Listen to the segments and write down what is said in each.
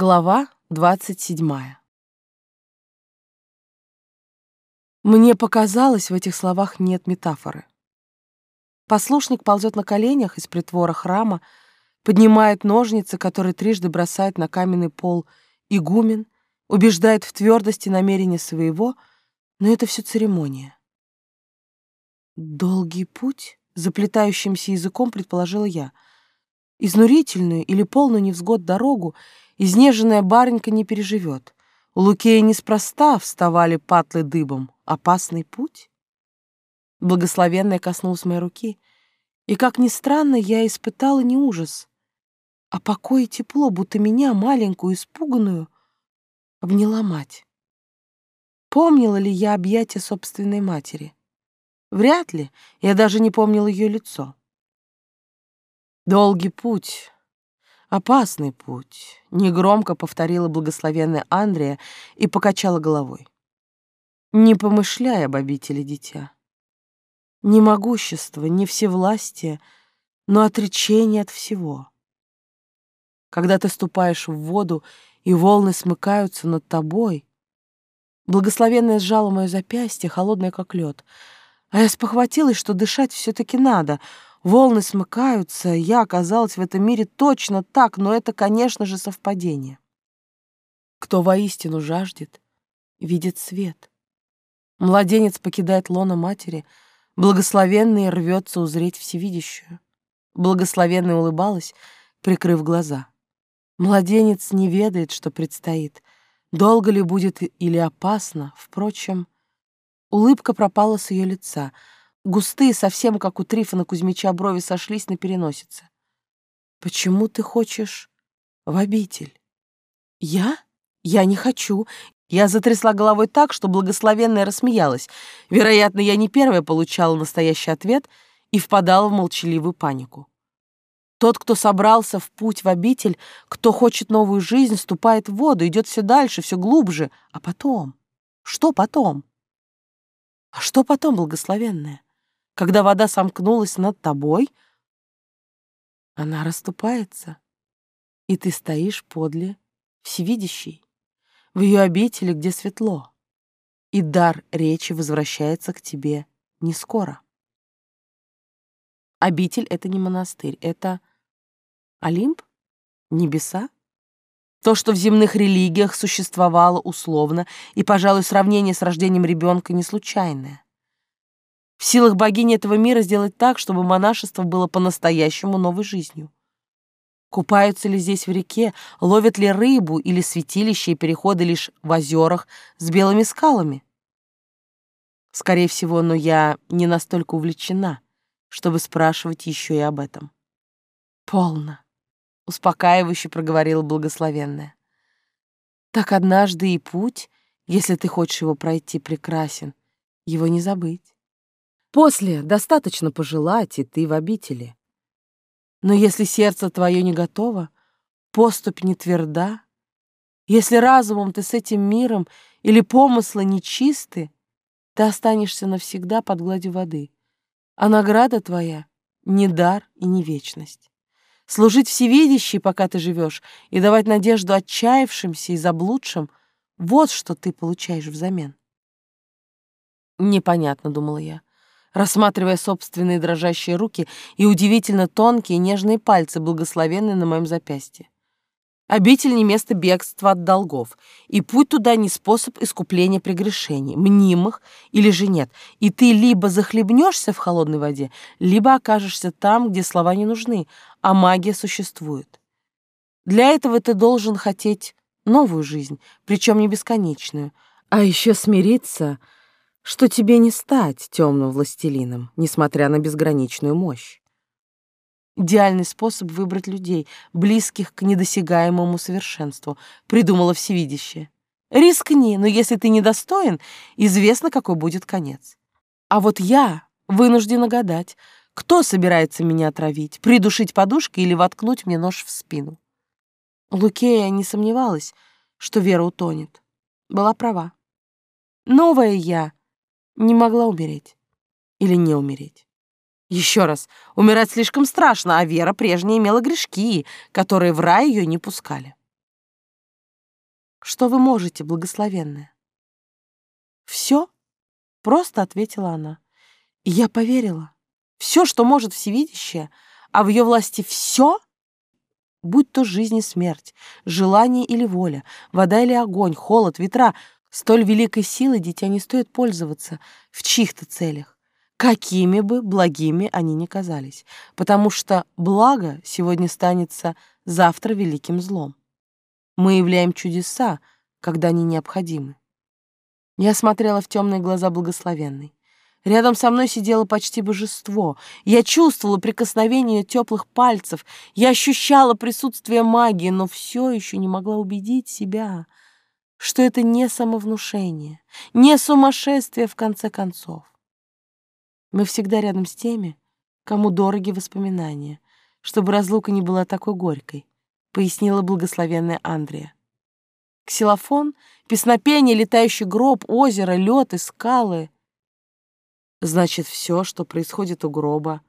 Глава двадцать седьмая. Мне показалось, в этих словах нет метафоры. Послушник ползет на коленях из притвора храма, поднимает ножницы, которые трижды бросает на каменный пол игумен, убеждает в твердости намерения своего, но это все церемония. «Долгий путь?» — заплетающимся языком предположила я. «Изнурительную или полную невзгод дорогу Изнеженная барынька не переживет. У Лукея неспроста вставали патлы дыбом. Опасный путь? Благословенная коснулась моей руки, и, как ни странно, я испытала не ужас, а покой и тепло, будто меня, маленькую, испуганную, обняла мать. Помнила ли я объятия собственной матери? Вряд ли, я даже не помнила ее лицо. Долгий путь, Опасный путь, негромко повторила благословенная Андрея и покачала головой. Не помышляй об обители, дитя. Ни могущество, ни всевластие, но отречение от всего. Когда ты ступаешь в воду, и волны смыкаются над тобой, благословенная сжала мое запястье, холодное как лед, а я спохватилась, что дышать все-таки надо — Волны смыкаются, я оказалась в этом мире точно так, но это, конечно же, совпадение. Кто воистину жаждет, видит свет. Младенец покидает лоно матери, благословенный рвется узреть всевидящую. Благословенная улыбалась, прикрыв глаза. Младенец не ведает, что предстоит. Долго ли будет или опасно, впрочем, улыбка пропала с ее лица — Густые, совсем как у Трифона Кузьмича, брови сошлись на переносице. «Почему ты хочешь в обитель?» «Я? Я не хочу». Я затрясла головой так, что благословенная рассмеялась. Вероятно, я не первая получала настоящий ответ и впадала в молчаливую панику. Тот, кто собрался в путь в обитель, кто хочет новую жизнь, ступает в воду, идет все дальше, все глубже. А потом? Что потом? А что потом, благословенная? Когда вода сомкнулась над тобой, она расступается, и ты стоишь подле всевидящей, в ее обители, где светло, и дар речи возвращается к тебе не скоро. Обитель — это не монастырь, это Олимп? Небеса? То, что в земных религиях существовало условно, и, пожалуй, сравнение с рождением ребенка не случайное. В силах богини этого мира сделать так, чтобы монашество было по-настоящему новой жизнью. Купаются ли здесь в реке, ловят ли рыбу или святилища и переходы лишь в озерах с белыми скалами? Скорее всего, но я не настолько увлечена, чтобы спрашивать еще и об этом. «Полно», — успокаивающе проговорила благословенная. «Так однажды и путь, если ты хочешь его пройти, прекрасен, его не забыть. После достаточно пожелать, и ты в обители. Но если сердце твое не готово, поступь не тверда, если разумом ты с этим миром или помыслы нечисты, ты останешься навсегда под гладью воды, а награда твоя — не дар и не вечность. Служить всевидящей, пока ты живешь, и давать надежду отчаявшимся и заблудшим — вот что ты получаешь взамен. Непонятно, думала я рассматривая собственные дрожащие руки и удивительно тонкие нежные пальцы, благословенные на моем запястье. Обитель не место бегства от долгов, и путь туда не способ искупления прегрешений, мнимых или же нет, и ты либо захлебнешься в холодной воде, либо окажешься там, где слова не нужны, а магия существует. Для этого ты должен хотеть новую жизнь, причем не бесконечную, а еще смириться — что тебе не стать темным властелином, несмотря на безграничную мощь. Идеальный способ выбрать людей, близких к недосягаемому совершенству, придумала всевидящее. Рискни, но если ты недостоин, известно, какой будет конец. А вот я вынуждена гадать, кто собирается меня отравить, придушить подушкой или воткнуть мне нож в спину. Лукея не сомневалась, что Вера утонет. Была права. Новая я не могла умереть. Или не умереть. Еще раз, умирать слишком страшно, а Вера прежняя имела грешки, которые в рай ее не пускали. Что вы можете, благословенная? Все? Просто ответила она. И я поверила. Все, что может всевидящее, а в ее власти все, будь то жизнь и смерть, желание или воля, вода или огонь, холод, ветра, столь великой силой дитя не стоит пользоваться в чьих-то целях, какими бы благими они ни казались, потому что благо сегодня станется завтра великим злом. Мы являем чудеса, когда они необходимы. Я смотрела в темные глаза благословенной. Рядом со мной сидело почти божество. Я чувствовала прикосновение теплых пальцев. Я ощущала присутствие магии, но все еще не могла убедить себя, что это не самовнушение, не сумасшествие в конце концов. Мы всегда рядом с теми, кому дороги воспоминания, чтобы разлука не была такой горькой, пояснила благословенная Андрея. Ксилофон, песнопение, летающий гроб, озеро, лед и скалы — Значит, все, что происходит у гроба,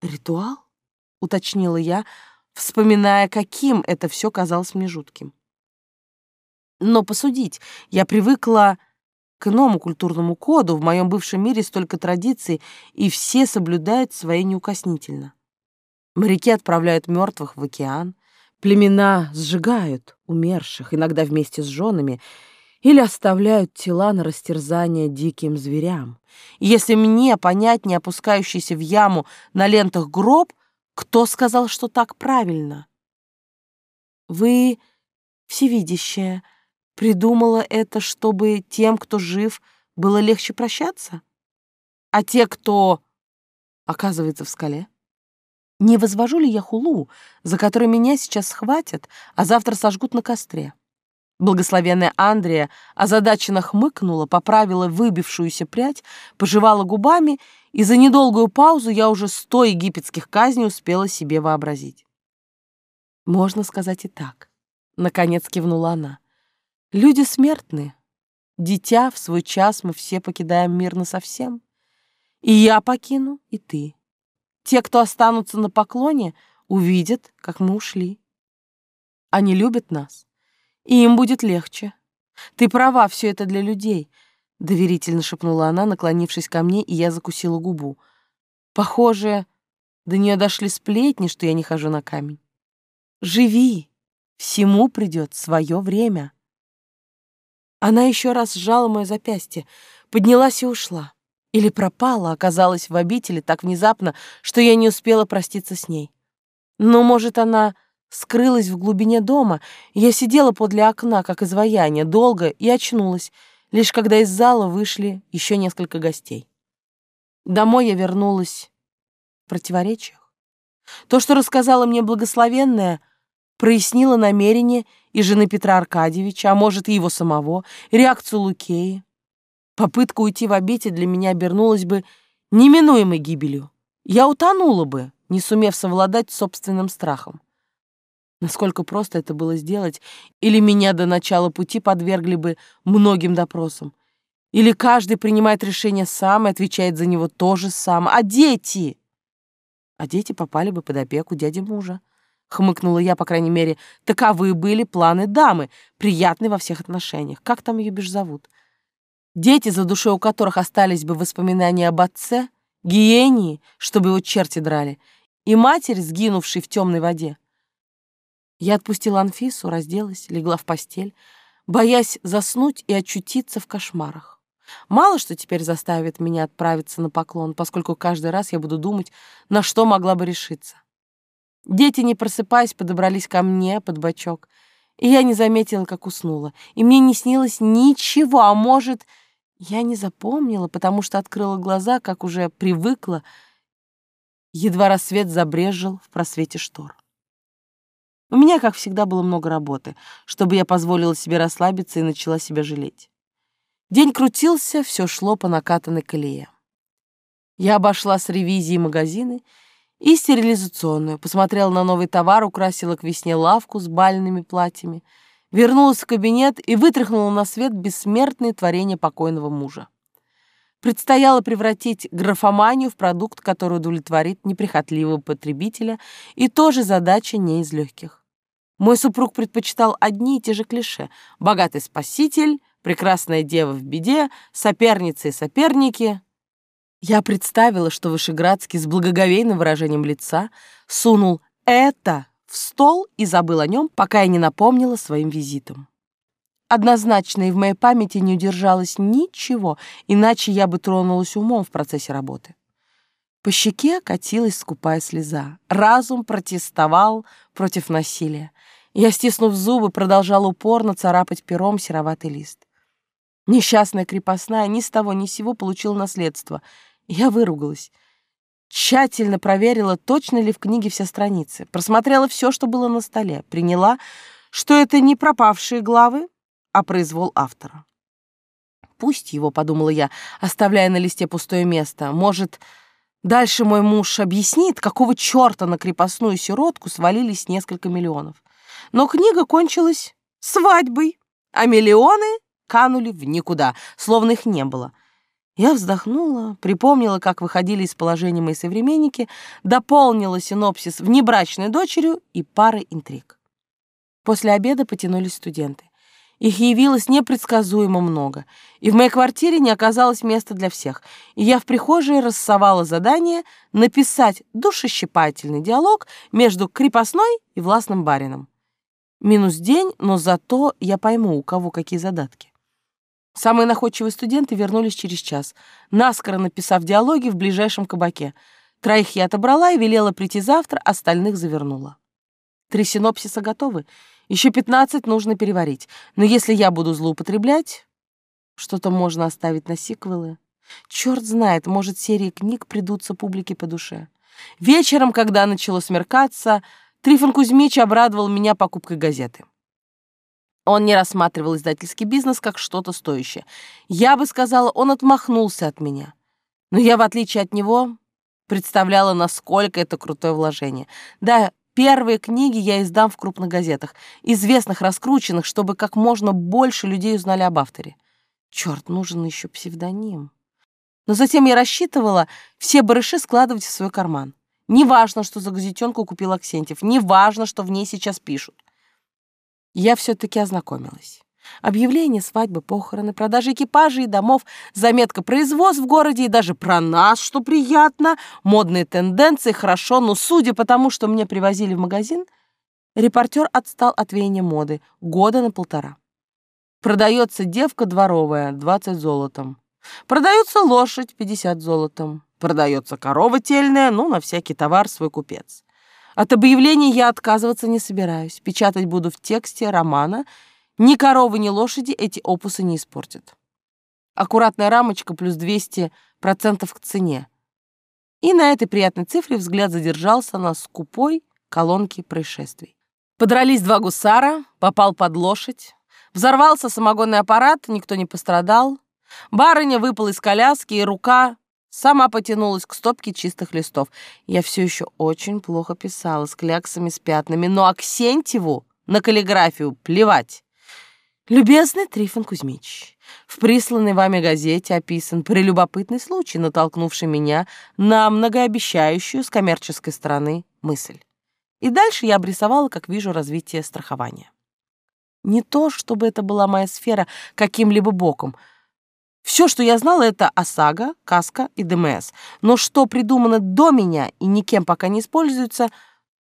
ритуал? Уточнила я, вспоминая, каким это все казалось мне жутким. Но посудить, я привыкла к иному культурному коду, в моем бывшем мире столько традиций, и все соблюдают свои неукоснительно. Моряки отправляют мертвых в океан, племена сжигают умерших, иногда вместе с женами, или оставляют тела на растерзание диким зверям. И если мне понятнее опускающийся в яму на лентах гроб, кто сказал, что так правильно? Вы, всевидящая, придумала это, чтобы тем, кто жив, было легче прощаться? А те, кто оказывается в скале? Не возвожу ли я хулу, за которой меня сейчас схватят, а завтра сожгут на костре? Благословенная Андрея озадаченно хмыкнула, поправила выбившуюся прядь, пожевала губами, и за недолгую паузу я уже сто египетских казней успела себе вообразить. «Можно сказать и так», — наконец кивнула она. «Люди смертны. Дитя, в свой час мы все покидаем мир насовсем. И я покину, и ты. Те, кто останутся на поклоне, увидят, как мы ушли. Они любят нас» и им будет легче. Ты права, все это для людей, доверительно шепнула она, наклонившись ко мне, и я закусила губу. Похоже, до нее дошли сплетни, что я не хожу на камень. Живи, всему придет свое время. Она еще раз сжала мое запястье, поднялась и ушла. Или пропала, оказалась в обители так внезапно, что я не успела проститься с ней. Но, может, она скрылась в глубине дома, я сидела подле окна, как изваяние, долго и очнулась, лишь когда из зала вышли еще несколько гостей. Домой я вернулась в противоречиях. То, что рассказала мне благословенная, прояснило намерение и жены Петра Аркадьевича, а может, и его самого, реакцию Лукеи. Попытка уйти в обитель для меня обернулась бы неминуемой гибелью. Я утонула бы, не сумев совладать с собственным страхом. Насколько просто это было сделать, или меня до начала пути подвергли бы многим допросам. Или каждый принимает решение сам и отвечает за него тоже сам. А дети? А дети попали бы под опеку дяди мужа. Хмыкнула я, по крайней мере. Таковы были планы дамы, приятные во всех отношениях. Как там ее бишь зовут? Дети, за душой у которых остались бы воспоминания об отце, гиении, чтобы его черти драли, и матери, сгинувшей в темной воде. Я отпустила Анфису, разделась, легла в постель, боясь заснуть и очутиться в кошмарах. Мало что теперь заставит меня отправиться на поклон, поскольку каждый раз я буду думать, на что могла бы решиться. Дети, не просыпаясь, подобрались ко мне под бочок, и я не заметила, как уснула. И мне не снилось ничего, а может, я не запомнила, потому что открыла глаза, как уже привыкла, едва рассвет забрежил в просвете штор. У меня, как всегда, было много работы, чтобы я позволила себе расслабиться и начала себя жалеть. День крутился, все шло по накатанной колее. Я обошла с ревизией магазины и стерилизационную, посмотрела на новый товар, украсила к весне лавку с бальными платьями, вернулась в кабинет и вытряхнула на свет бессмертные творения покойного мужа. Предстояло превратить графоманию в продукт, который удовлетворит неприхотливого потребителя, и тоже задача не из легких. Мой супруг предпочитал одни и те же клише. Богатый спаситель, прекрасная дева в беде, соперницы и соперники. Я представила, что Вышеградский с благоговейным выражением лица сунул «это» в стол и забыл о нем, пока я не напомнила своим визитом. Однозначно и в моей памяти не удержалось ничего, иначе я бы тронулась умом в процессе работы. По щеке катилась скупая слеза. Разум протестовал против насилия. Я, стиснув зубы, продолжала упорно царапать пером сероватый лист. Несчастная крепостная ни с того ни с сего получила наследство. Я выругалась. Тщательно проверила, точно ли в книге все страницы. Просмотрела все, что было на столе. Приняла, что это не пропавшие главы, а произвол автора. «Пусть его», — подумала я, оставляя на листе пустое место. «Может, дальше мой муж объяснит, какого черта на крепостную сиротку свалились несколько миллионов. Но книга кончилась свадьбой, а миллионы канули в никуда, словно их не было. Я вздохнула, припомнила, как выходили из положения мои современники, дополнила синопсис внебрачной дочерью и парой интриг. После обеда потянулись студенты. Их явилось непредсказуемо много, и в моей квартире не оказалось места для всех, и я в прихожей рассовала задание написать душещипательный диалог между крепостной и властным барином. Минус день, но зато я пойму, у кого какие задатки. Самые находчивые студенты вернулись через час, наскоро написав диалоги в ближайшем кабаке. Троих я отобрала и велела прийти завтра, остальных завернула. Три синопсиса готовы, еще пятнадцать нужно переварить. Но если я буду злоупотреблять, что-то можно оставить на сиквелы. Черт знает, может, серии книг придутся публике по душе. Вечером, когда начало смеркаться, Трифон Кузьмич обрадовал меня покупкой газеты. Он не рассматривал издательский бизнес как что-то стоящее. Я бы сказала, он отмахнулся от меня. Но я, в отличие от него, представляла, насколько это крутое вложение. Да, первые книги я издам в крупных газетах, известных, раскрученных, чтобы как можно больше людей узнали об авторе. Черт, нужен еще псевдоним. Но затем я рассчитывала все барыши складывать в свой карман. Неважно, что за газетенку купил Аксентьев, неважно, что в ней сейчас пишут. Я все-таки ознакомилась. Объявление свадьбы, похороны, продажи экипажей и домов, заметка производств в городе и даже про нас, что приятно, модные тенденции, хорошо, но судя по тому, что мне привозили в магазин, репортер отстал от веяния моды года на полтора. Продается девка дворовая, 20 золотом. Продается лошадь, 50 золотом. Продается корова тельная, ну, на всякий товар свой купец. От объявлений я отказываться не собираюсь. Печатать буду в тексте романа. Ни коровы, ни лошади эти опусы не испортят. Аккуратная рамочка плюс 200% к цене. И на этой приятной цифре взгляд задержался на скупой колонке происшествий. Подрались два гусара, попал под лошадь. Взорвался самогонный аппарат, никто не пострадал. Барыня выпала из коляски, и рука Сама потянулась к стопке чистых листов. Я все еще очень плохо писала, с кляксами, с пятнами, но Аксентьеву на каллиграфию плевать. Любезный Трифон Кузьмич, в присланной вами газете описан прелюбопытный случай, натолкнувший меня на многообещающую с коммерческой стороны мысль. И дальше я обрисовала, как вижу, развитие страхования. Не то, чтобы это была моя сфера каким-либо боком — все, что я знала, это ОСАГО, КАСКО и ДМС. Но что придумано до меня и никем пока не используется,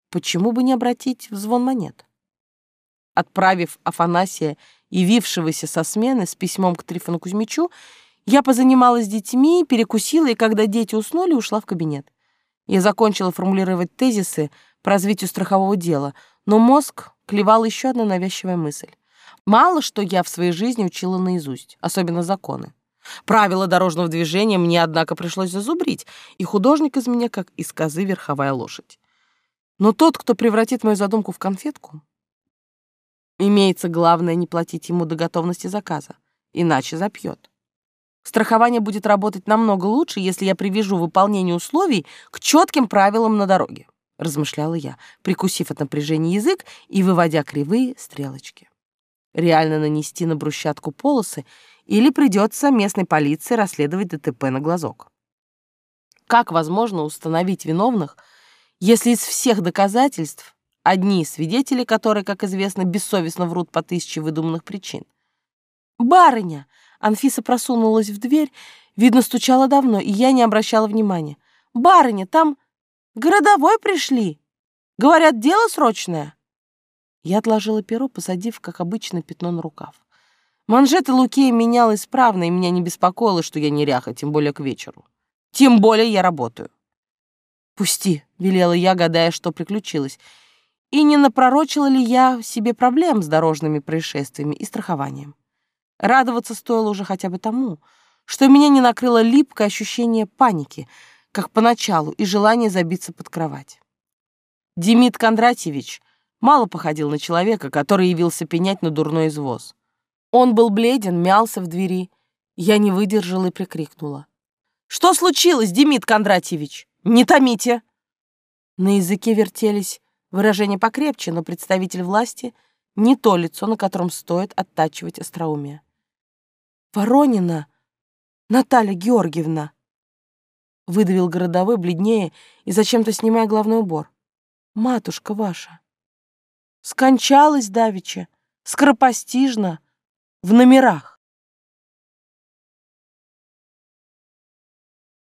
почему бы не обратить в звон монет? Отправив Афанасия, явившегося со смены, с письмом к Трифону Кузьмичу, я позанималась с детьми, перекусила, и когда дети уснули, ушла в кабинет. Я закончила формулировать тезисы по развитию страхового дела, но мозг клевал еще одна навязчивая мысль. Мало что я в своей жизни учила наизусть, особенно законы. Правила дорожного движения мне, однако, пришлось зазубрить, и художник из меня как из козы верховая лошадь. Но тот, кто превратит мою задумку в конфетку, имеется главное не платить ему до готовности заказа, иначе запьет. Страхование будет работать намного лучше, если я привяжу выполнение условий к четким правилам на дороге, размышляла я, прикусив от напряжения язык и выводя кривые стрелочки. Реально нанести на брусчатку полосы или придется местной полиции расследовать ДТП на глазок. Как возможно установить виновных, если из всех доказательств одни свидетели, которые, как известно, бессовестно врут по тысяче выдуманных причин. «Барыня!» Анфиса просунулась в дверь, видно, стучала давно, и я не обращала внимания. «Барыня, там городовой пришли! Говорят, дело срочное!» Я отложила перо, посадив, как обычно, пятно на рукав. Манжеты Лукея менял исправно, и меня не беспокоило, что я неряха, тем более к вечеру. Тем более я работаю. «Пусти», — велела я, гадая, что приключилось. И не напророчила ли я себе проблем с дорожными происшествиями и страхованием? Радоваться стоило уже хотя бы тому, что меня не накрыло липкое ощущение паники, как поначалу, и желание забиться под кровать. Демид Кондратьевич мало походил на человека, который явился пенять на дурной извоз. Он был бледен, мялся в двери. Я не выдержала и прикрикнула. «Что случилось, Демид Кондратьевич? Не томите!» На языке вертелись выражения покрепче, но представитель власти — не то лицо, на котором стоит оттачивать остроумие. «Воронина Наталья Георгиевна!» Выдавил городовой бледнее и зачем-то снимая главный убор. «Матушка ваша!» Скончалась давеча, скоропостижно, в номерах.